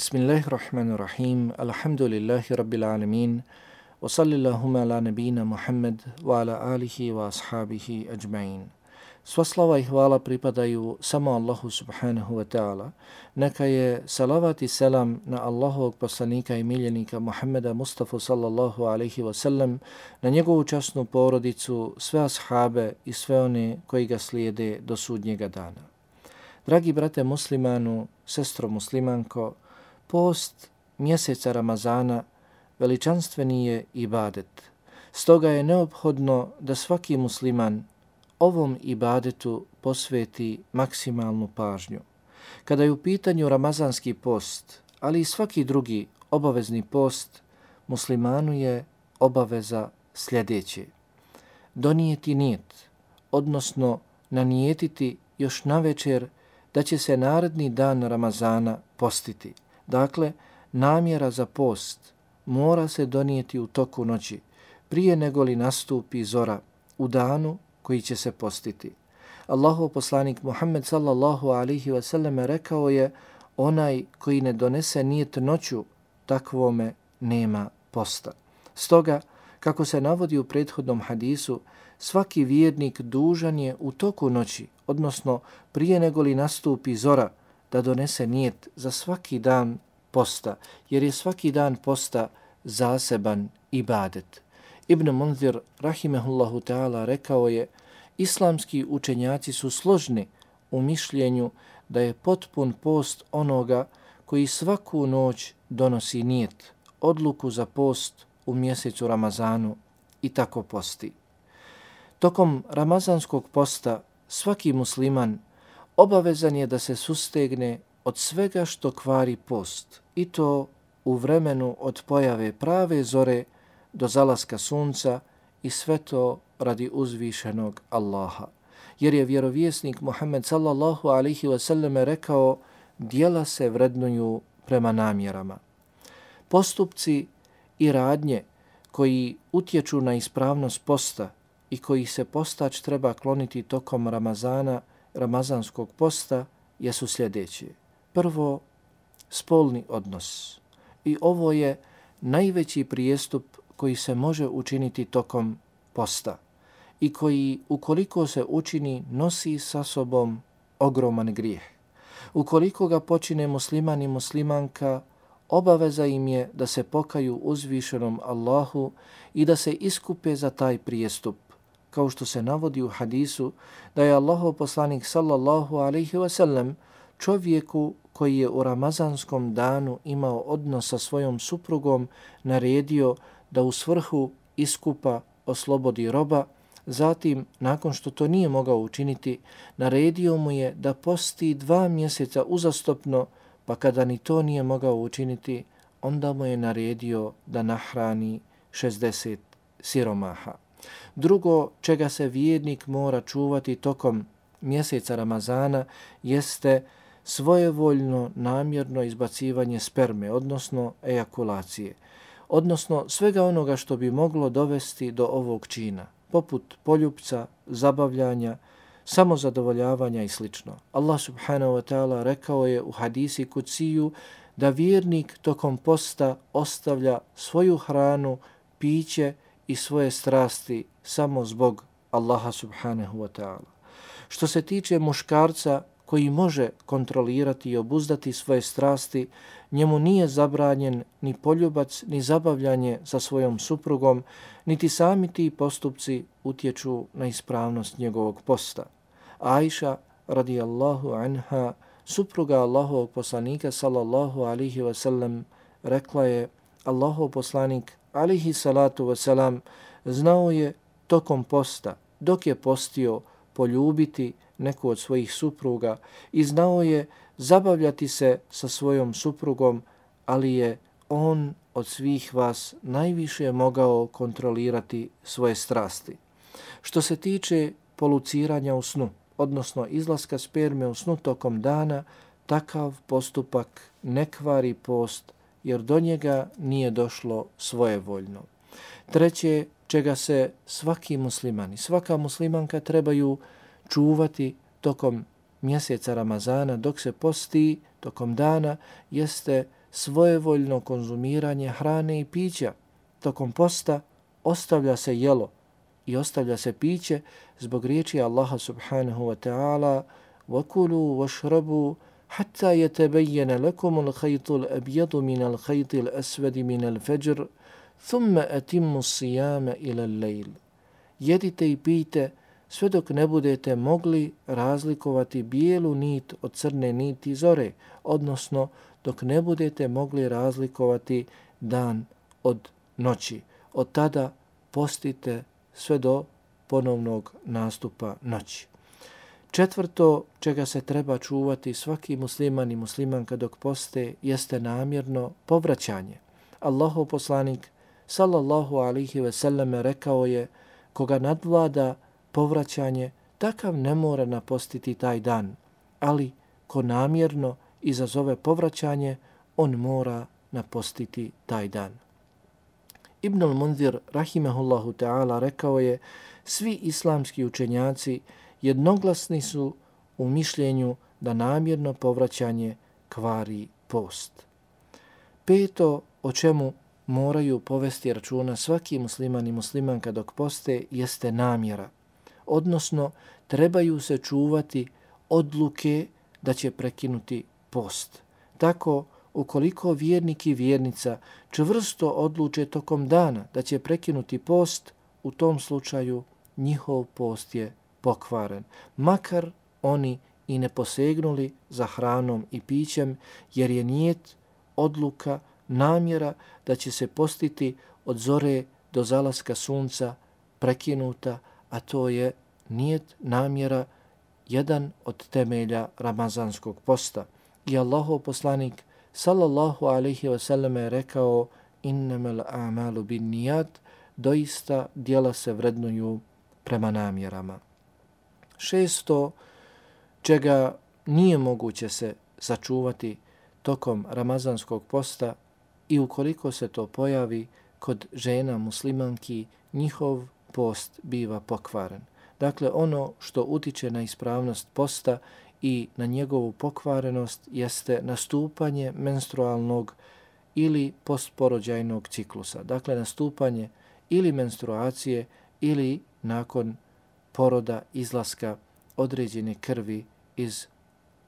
Bismillahirrahmanirrahim. Alhamdulillahi rabbil alamin. Wa sallallahu ala nabina Muhammad wa ala alihi wa ashabihi ajma'in. Sva slava i hvala pripadaju samo Allahu subhanahu wa ta'ala. Neka je salavat i selam na Allahovog poslanika i miljenika Muhammeda Mustafa sallallahu alaihi wa sallam, na njegovu časnu porodicu, sve ashabe i sve one koji ga slijede do sudnjega dana. Dragi brate muslimanu, sestro muslimanko, post mjeseca Ramazana veličanstveni je ibadet. Stoga je neophodno da svaki musliman ovom ibadetu posveti maksimalnu pažnju. Kada je u pitanju ramazanski post, ali i svaki drugi obavezni post, muslimanu je obaveza sljedeće. Donijeti nijet, odnosno nanijetiti još na večer da će se naredni dan Ramazana postiti. Dakle, namjera za post mora se donijeti u toku noći, prije nego li nastupi zora u danu koji će se postiti. Allahov poslanik Muhammed sallallahu alihi wasallam rekao je onaj koji ne donese nijet noću, takvome nema posta. Stoga, kako se navodi u prethodnom hadisu, svaki vjernik dužan je u toku noći, odnosno prije nego li nastupi zora, da donese nijet za svaki dan posta, jer je svaki dan posta zaseban ibadet. Ibn Munzir, rahimehullahu ta'ala, rekao je, islamski učenjaci su složni u mišljenju da je potpun post onoga koji svaku noć donosi nijet, odluku za post u mjesecu Ramazanu i tako posti. Tokom Ramazanskog posta svaki musliman obavezan je da se sustegne od svega što kvari post i to u vremenu od pojave prave zore do zalaska sunca i sve to radi uzvišenog Allaha. Jer je vjerovjesnik Muhammed sallallahu alihi wasallam rekao dijela se vrednuju prema namjerama. Postupci i radnje koji utječu na ispravnost posta i koji se postač treba kloniti tokom Ramazana, Ramazanskog posta, jesu sljedeći. Prvo, spolni odnos. I ovo je najveći prijestup koji se može učiniti tokom posta i koji, ukoliko se učini, nosi sa sobom ogroman grijeh. Ukoliko ga počine musliman i muslimanka, obaveza im je da se pokaju uzvišenom Allahu i da se iskupe za taj prijestup, kao što se navodi u hadisu da je Allahov poslanik sallallahu alaihi wasallam čovjeku koji je u ramazanskom danu imao odnos sa svojom suprugom naredio da u svrhu iskupa oslobodi roba, zatim, nakon što to nije mogao učiniti, naredio mu je da posti dva mjeseca uzastopno, pa kada ni to nije mogao učiniti, onda mu je naredio da nahrani 60 siromaha. Drugo, čega se vjernik mora čuvati tokom mjeseca Ramazana, jeste svojevoljno namjerno izbacivanje sperme, odnosno ejakulacije, odnosno svega onoga što bi moglo dovesti do ovog čina, poput poljupca, zabavljanja, samozadovoljavanja i sl. Allah subhanahu wa ta'ala rekao je u hadisi kuciju da vjernik tokom posta ostavlja svoju hranu, piće i svoje strasti samo zbog Allaha subhanahu wa ta'ala. Što se tiče muškarca koji može kontrolirati i obuzdati svoje strasti, njemu nije zabranjen ni poljubac, ni zabavljanje sa svojom suprugom, niti sami ti postupci utječu na ispravnost njegovog posta. Aisha, radijallahu anha, supruga Allahovog poslanika, sallallahu alihi wasallam, rekla je, Allahov poslanik, alihi salatu wasalam, znao je tokom posta, dok je postio, poljubiti neku od svojih supruga i znao je zabavljati se sa svojom suprugom, ali je on od svih vas najviše mogao kontrolirati svoje strasti. Što se tiče poluciranja u snu, odnosno izlaska sperme u snu tokom dana, takav postupak ne kvari post, jer do njega nije došlo svojevoljno. Treće, čega se svaki musliman i svaka muslimanka trebaju čuvati tokom mjeseca Ramazana dok se posti tokom dana jeste svojevoljno konzumiranje hrane i pića. Tokom posta ostavlja se jelo i ostavlja se piće zbog riječi Allaha subhanahu wa ta'ala وَكُلُوا وَشْرَبُوا حَتَّى يَتَبَيَّنَ لَكُمُ الْخَيْطُ الْأَبْيَضُ مِنَ الْخَيْطِ الْأَسْوَدِ مِنَ الْفَجْرِ Thumme etimmu sijame ila al-layl. Jedite i pijte sve dok ne budete mogli razlikovati bijelu nit od crne niti zore, odnosno dok ne budete mogli razlikovati dan od noći. Od tada postite sve do ponovnog nastupa noći. Četvrto čega se treba čuvati svaki musliman i muslimanka dok poste jeste namjerno povraćanje. Allahov poslanik sallallahu alihi veseleme, rekao je, koga nadvlada povraćanje, takav ne mora napostiti taj dan, ali ko namjerno izazove povraćanje, on mora napostiti taj dan. Ibn al-Munzir, rahimahullahu ta'ala, rekao je, svi islamski učenjaci jednoglasni su u mišljenju da namjerno povraćanje kvari post. Peto, o čemu moraju povesti računa svaki musliman i muslimanka dok poste, jeste namjera. Odnosno, trebaju se čuvati odluke da će prekinuti post. Tako, ukoliko vjernik i vjernica čvrsto odluče tokom dana da će prekinuti post, u tom slučaju njihov post je pokvaren. Makar oni i ne posegnuli za hranom i pićem, jer je nijet odluka, namjera da će se postiti od zore do zalaska sunca prekinuta, a to je nijet namjera jedan od temelja Ramazanskog posta. I Allahov poslanik sallallahu alaihi wa sallam je rekao innamal a'malu bin nijat, doista dijela se vrednuju prema namjerama. Šesto, čega nije moguće se sačuvati tokom Ramazanskog posta i ukoliko se to pojavi kod žena muslimanki, njihov post biva pokvaren. Dakle, ono što utiče na ispravnost posta i na njegovu pokvarenost jeste nastupanje menstrualnog ili postporođajnog ciklusa. Dakle, nastupanje ili menstruacije ili nakon poroda izlaska određene krvi iz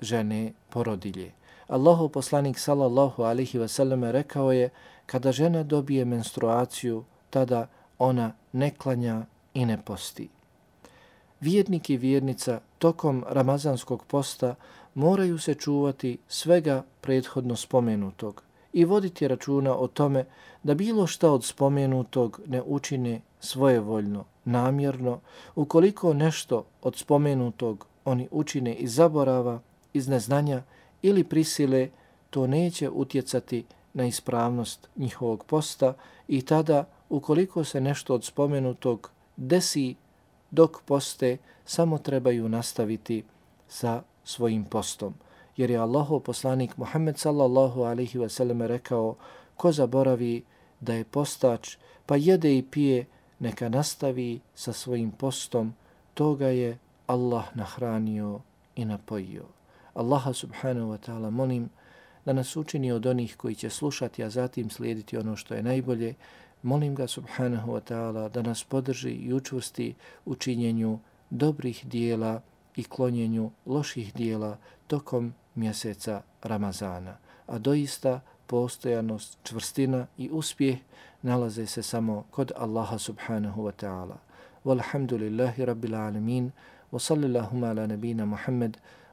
žene porodilje. Allahu poslanik sallallahu alihi wasallam rekao je kada žena dobije menstruaciju, tada ona ne klanja i ne posti. Vjernik i vjernica tokom ramazanskog posta moraju se čuvati svega prethodno spomenutog i voditi računa o tome da bilo šta od spomenutog ne učine svojevoljno, namjerno, ukoliko nešto od spomenutog oni učine iz zaborava, iz neznanja ili prisile, to neće utjecati na ispravnost njihovog posta i tada, ukoliko se nešto od spomenutog desi dok poste, samo trebaju nastaviti sa svojim postom. Jer je Allahov poslanik Muhammed sallallahu alaihi ve sellem rekao ko zaboravi da je postač pa jede i pije neka nastavi sa svojim postom, toga je Allah nahranio i napojio. Allaha subhanahu wa ta'ala molim da nas učini od onih koji će slušati, a zatim slijediti ono što je najbolje. Molim ga subhanahu wa ta'ala da nas podrži i učvrsti u činjenju dobrih dijela i klonjenju loših dijela tokom mjeseca Ramazana. A doista postojanost, čvrstina i uspjeh nalaze se samo kod Allaha subhanahu wa ta'ala. Walhamdulillahi rabbil alamin wa sallillahuma ala nabina Muhammad